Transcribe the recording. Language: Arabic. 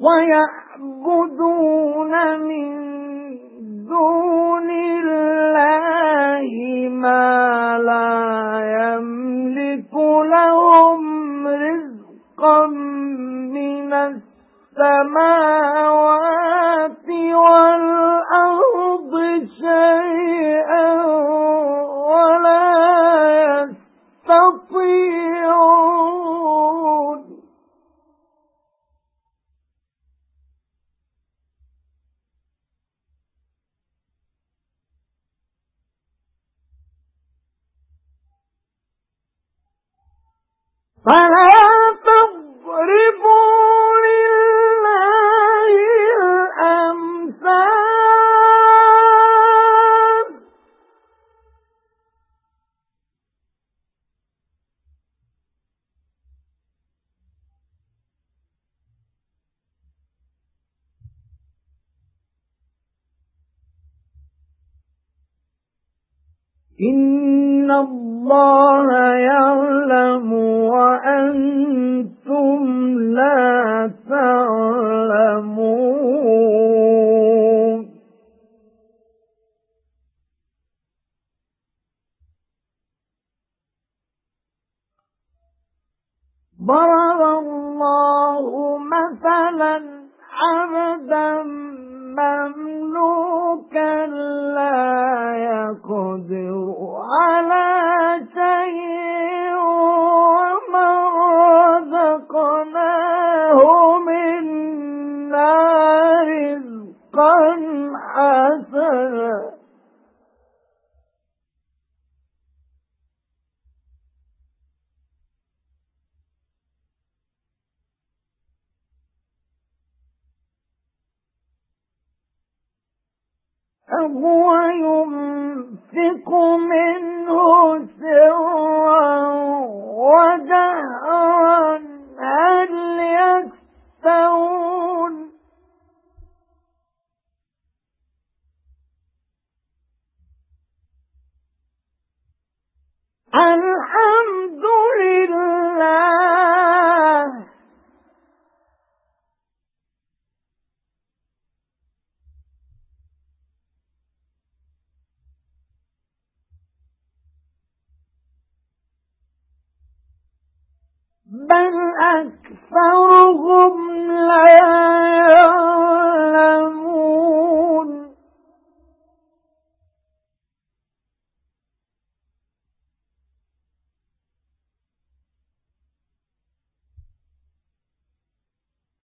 وَيَعْبُدُونَ مِن دُونِ اللَّهِ مَا لَا يَمْلِكُ لَهُمْ رِزْقًا مِنَ السَّمَاوَاتِ فَلَا تَضْرِبُوا لِلَّهِ الْأَمْثَالَ. اللَّهَ يَعْلَمُ وَأَنْتُمْ لَا تَعْلَمُونَ ضَرَبَ اللَّهُ مَثَلًا عَبْدًا مَمْلُوكًا لَا رِزْقًا حَسَنًا. فَهُوَ يُنْفِقُ مِنْهُ سِرًّا. الْحَمْدُ لِلَّهِ. بَلْ أَكْثَرُهُمْ